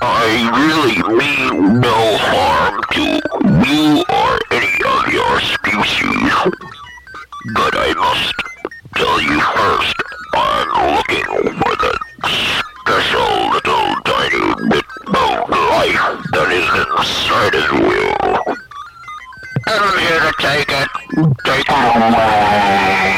I really mean no harm to you or any of your species. But I must tell you first, I'm looking for the special little tiny bit of life that is inside of you. I'm here to take it. Take it.